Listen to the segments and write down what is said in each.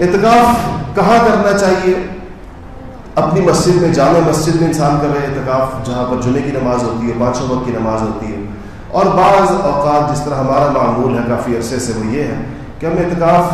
اعتکاف کہاں کرنا چاہیے؟ اپنی مسجد میں جامع مسجد میں انسان کر رہے اعتکاف جہاں پر جمعے کی نماز ہوتی ہے، پانچوں وقت کی نماز ہوتی ہے۔ اور بعض اوقات جس طرح ہمارا معمول ہے، کافی عرصے سے وہ یہ ہے کہ ہم اعتکاف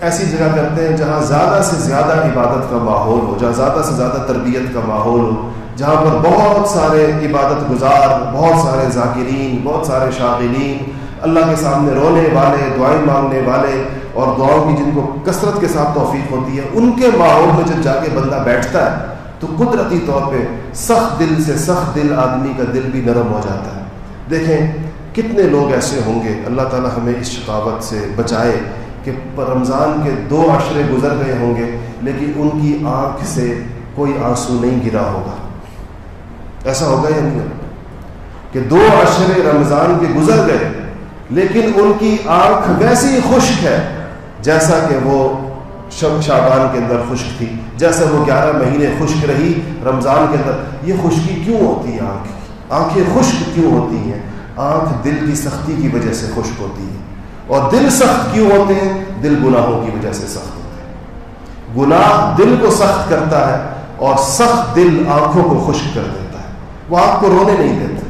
ایسی جگہ کرتے ہیں جہاں زیادہ سے زیادہ عبادت کا ماحول ہو، جہاں زیادہ سے زیادہ تربیت کا ماحول ہو، جہاں پر بہت سارے عبادت گزار، بہت سارے ذاکرین، بہت سارے شاغلین اللہ کے سامنے رونے والے، دعائیں مانگنے والے اور دعاؤں کی جن کو کثرت کے ساتھ توفیق ہوتی ہے، ان کے ماحول میں جب جا کے بندہ بیٹھتا ہے، تو قدرتی طور پہ سخت دل سے سخت دل آدمی کا دل بھی نرم ہو جاتا ہے۔ دیکھیں کتنے لوگ ایسے ہوں گے، اللہ تعالیٰ ہمیں اس شکاوت سے بچائے کہ رمضان کے دو عشرے گزر گئے ہوں گے، لیکن ان کی آنکھ سے کوئی آنسو نہیں گرا ہوگا۔ ایسا ہوگا یا نہیں کہ دو عشرے رمضان کے گزر گئے لیکن ان کی آنکھ ویسی خشک ہے جیسا کہ وہ شب شابان کے اندر خشک تھی، جیسا وہ گیارہ مہینے خشک رہی رمضان کے اندر۔ یہ خشکی کیوں ہوتی ہے آنکھ؟ آنکھیں خشک کیوں ہوتی ہیں؟ آنکھ دل کی سختی کی وجہ سے خشک ہوتی ہے۔ اور دل سخت کیوں ہوتے ہیں؟ دل گناہوں کی وجہ سے سخت ہوتے ہیں۔ گناہ دل کو سخت کرتا ہے اور سخت دل آنکھوں کو خشک کر دیتا ہے۔ وہ آنکھ کو رونے نہیں دیتے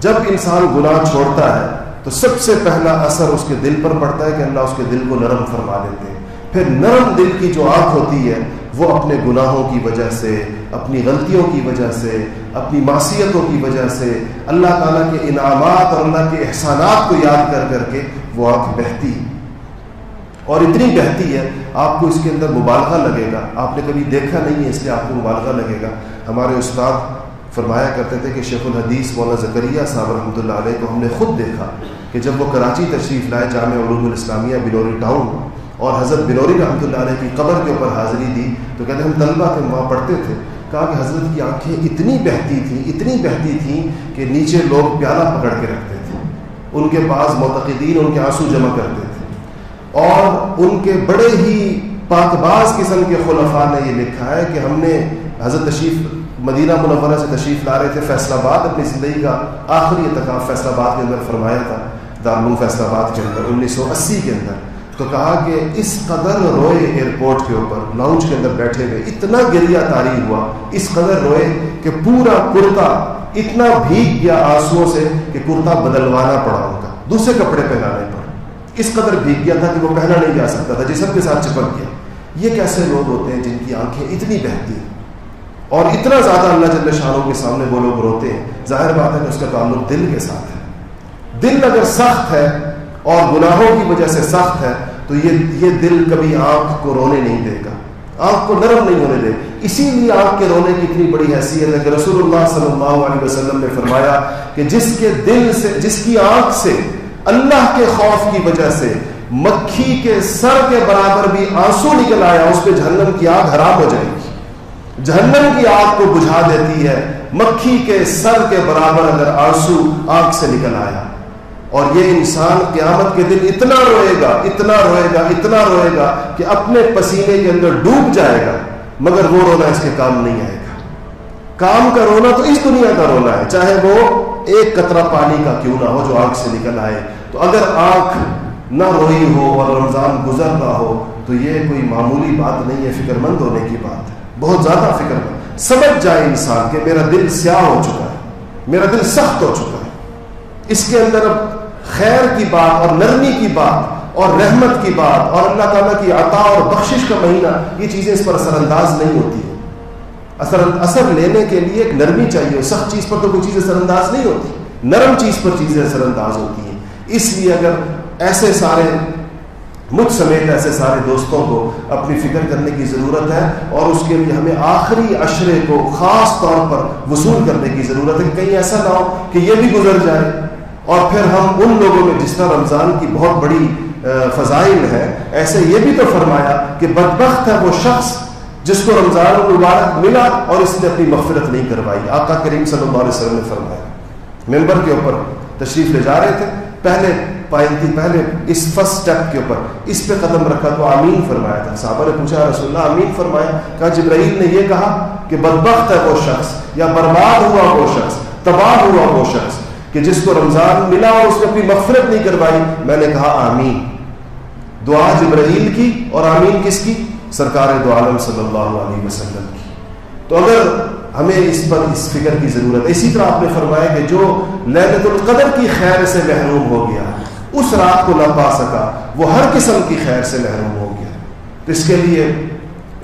جب انسان گناہ چھوڑتا ہے تو سب سے پہلا اثر اس کے دل پر پڑتا ہے کہ اللہ اس کے دل کو نرم فرما دیتے ہیں۔ پھر نرم دل کی جو آنکھ ہوتی ہے، وہ اپنے گناہوں کی وجہ سے، اپنی غلطیوں کی وجہ سے، اپنی معصیتوں کی وجہ سے، اللہ تعالیٰ کے انعامات اور اللہ کے احسانات کو یاد کر کر کے وہ آنکھ بہتی اور اتنی بہتی ہے، آپ کو اس کے اندر مبالغہ لگے گا۔ آپ نے کبھی دیکھا نہیں ہے، اس لیے آپ کو مبالغہ لگے گا۔ ہمارے استاد فرمایا کرتے تھے کہ شیخ الحدیث مولانا زکریہ صاحب رحمۃ اللہ علیہ کو ہم نے خود دیکھا کہ جب وہ کراچی تشریف لائے جامع علوم الاسلامیہ بلوری ٹاؤن اور حضرت بلوری رحمۃ اللہ علیہ کی قبر کے اوپر حاضری دی، تو کہتے ہم طلبہ کے وہاں پڑھتے تھے۔ کہا کہ حضرت کی آنکھیں اتنی بہتی تھیں، اتنی بہتی تھیں کہ نیچے لوگ پیالہ پکڑ کے رکھتے تھے۔ ان کے پاس معتقدین، ان کے آنسو جمع کرتے تھے۔ اور ان کے بڑے ہی پاک باز قسم کے خلفاء نے یہ لکھا ہے کہ ہم نے حضرت تشریف مدینہ منورہ سے تشریف لا رہے تھے فیصلہ آباد، اپنی زندگی کا آخری اتقاف فیصلہ آباد کے اندر فرمایا تھا، دارالعلوم فیصلہ آباد کے اندر انیس سو اسی کے اندر۔ تو کہا کہ اس قدر روئے ایئرپورٹ کے اوپر لاؤنج کے اندر بیٹھے ہوئے، اتنا گریا تاری ہوا، اس قدر روئے کہ پورا کرتا اتنا بھیگ گیا آنسو سے کہ کرتا بدلوانا پڑا ان کا، دوسرے کپڑے پہنانے پڑے اس قدر بھیگ گیا تھا کہ وہ پہنا نہیں جا سکتا تھا، جسم کے ساتھ چپک گیا۔ یہ کیسے لوگ ہوتے ہیں جن کی آنکھیں اتنی بہتی ہیں؟ اور اتنا زیادہ اللہ جل شاہوں کے سامنے وہ لوگ روتے ہیں۔ ظاہر بات ہے کہ اس کا تعلق دل کے ساتھ ہے۔ دل اگر سخت ہے اور گناہوں کی وجہ سے سخت ہے، تو یہ یہ دل کبھی آنکھ کو رونے نہیں دے گا۔ آنکھ کو نرم نہیں ہونے دے۔ اسی لیے آنکھ کے رونے کی اتنی بڑی حیثیت ہے کہ رسول اللہ صلی اللہ علیہ وسلم نے فرمایا کہ جس کے دل سے، جس کی آنکھ سے، اللہ کے خوف کی وجہ سے مکھی کے سر کے برابر بھی آنسو نکل آیا، اس پہ جہنم کی آگ حرام ہو جائے گی۔ جہنم کی آگ کو بجھا دیتی ہے، مکھی کے سر کے برابر اگر آنسو آگ سے نکل آیا اور یہ انسان قیامت کے دن اتنا روئے گا، اتنا روئے گا، اتنا روئے گا کہ اپنے پسینے کے اندر ڈوب جائے گا، مگر وہ رونا اس کے کام نہیں آئے گا۔ کام کا رونا تو اس دنیا کا رونا ہے، چاہے وہ ایک قطرہ پانی کا کیوں نہ ہو جو آنکھ سے نکل آئے۔ تو اگر آنکھ نہ روئی ہو اور رمضان گزر رہا ہو، تو یہ کوئی معمولی بات نہیں ہے فکر مند ہونے کی بات ہے۔ بہت زیادہ فکر مند سمجھ جائے انسان کہ میرا دل سیاہ ہو چکا ہے، میرا دل سخت ہو چکا ہے۔ اس کے اندر اب خیر کی بات اور نرمی کی بات اور رحمت کی بات اور اللہ تعالیٰ کی عطا اور بخشش کا مہینہ، یہ چیزیں اس پر اثر انداز نہیں ہوتی ہیں۔ اثر اثر لینے کے لیے ایک نرمی چاہیے سخت چیز پر تو کوئی چیز اثر انداز نہیں ہوتی۔ نرم چیز پر چیزیں اثر انداز ہوتی ہیں۔ اس لیے اگر ایسے سارے مجھ سمیت ایسے سارے دوستوں کو اپنی فکر کرنے کی ضرورت ہے اور اس کے لیے ہمیں آخری اشرے کو خاص طور پر وصول کرنے کی ضرورت ہے کہیں ایسا نہ ہو کہ یہ بھی گزر جائے۔ اور پھر ہم ان لوگوں میں جس طرح رمضان کی بہت بڑی فضائل ہے، ایسے یہ بھی تو فرمایا کہ بدبخت ہے وہ شخص جس کو رمضان المبارک ملا اور اس نے اپنی مغفرت نہیں کروائی۔ آقا کریم صلی اللہ علیہ وسلم نے فرمایا۔ ممبر کے اوپر تشریف لے جا رہے تھے۔ پہلے پائنتی پہلے اس فرسٹ سٹیپ کے اوپر۔ اس پہ قدم رکھا تو آمین فرمایا تھا۔ صحابہ نے پوچھا رسول اللہ، آمین فرمایا؟ کہا، جبرائیل نے یہ کہا کہ بدبخت ہے وہ شخص، یا برباد ہوا وہ شخص، تباہ ہوا وہ شخص، کہ جس کو رمضان ملا اور اس نے اپنی مغفرت نہیں کروائی۔ میں نے کہا، آمین۔ دعا جبرائیل کی اور آمین کس کی؟ سرکار دو عالم صلی اللہ علیہ وسلم کی۔ تو اگر ہمیں اس پر اس فکر کی ضرورت ہے، اسی طرح آپ نے فرمایا کہ جو لینت القدر کی خیر سے محروم ہو گیا۔ اس رات کو نہ پا سکا۔ وہ ہر قسم کی خیر سے محروم ہو گیا۔ تو اس کے لیے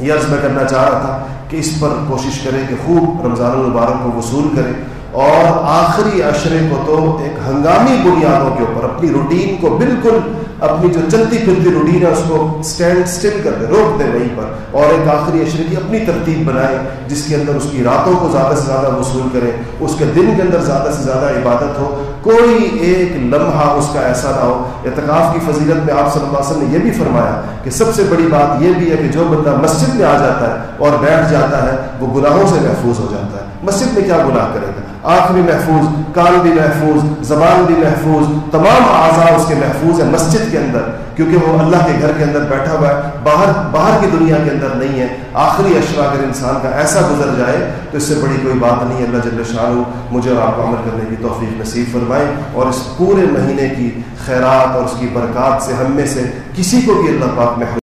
یہ عرض میں کرنا چاہ رہا تھا کہ اس پر کوشش کرے کہ خوب رمضان المبارک کو وصول کرے اور آخری عشرے کو تو ایک ہنگامی بنیادوں کے اوپر اپنی روٹین کو بالکل اپنی جو چلتی پھرتی روٹین ہے اس کو اسٹینڈ اسٹل کر دے، روک دے وہیں پر اور ایک آخری عشرے کی اپنی ترتیب بنائے، جس کے اندر اس کی راتوں کو زیادہ سے زیادہ وصول کرے، اس کے دن کے اندر زیادہ سے زیادہ عبادت ہو۔ کوئی ایک لمحہ اس کا ایسا نہ ہو۔ اعتکاف کی فضیلت میں آپ صلی اللہ علیہ وسلم نے یہ بھی فرمایا کہ سب سے بڑی بات یہ بھی ہے کہ جو بندہ مسجد میں آ جاتا ہے اور بیٹھ جاتا ہے، وہ گناہوں سے محفوظ ہو جاتا ہے۔ مسجد میں کیا گناہ کرے گا؟ آنکھ بھی محفوظ، کان بھی محفوظ، زبان بھی محفوظ، تمام اعضاء اس کے محفوظ ہیں مسجد کے اندر، کیونکہ وہ اللہ کے گھر کے اندر بیٹھا ہوا ہے، باہر باہر کی دنیا کے اندر نہیں ہے۔ آخری اشرا اگر انسان کا ایسا گزر جائے، تو اس سے بڑی کوئی بات نہیں ہے۔ اللہ جل شاہ مجھے اور آپ کو عمل کرنے کی توفیق نصیب فرمائیں اور اس پورے مہینے کی خیرات اور اس کی برکات سے ہم میں سے کسی کو بھی اللہ پاک محفوظ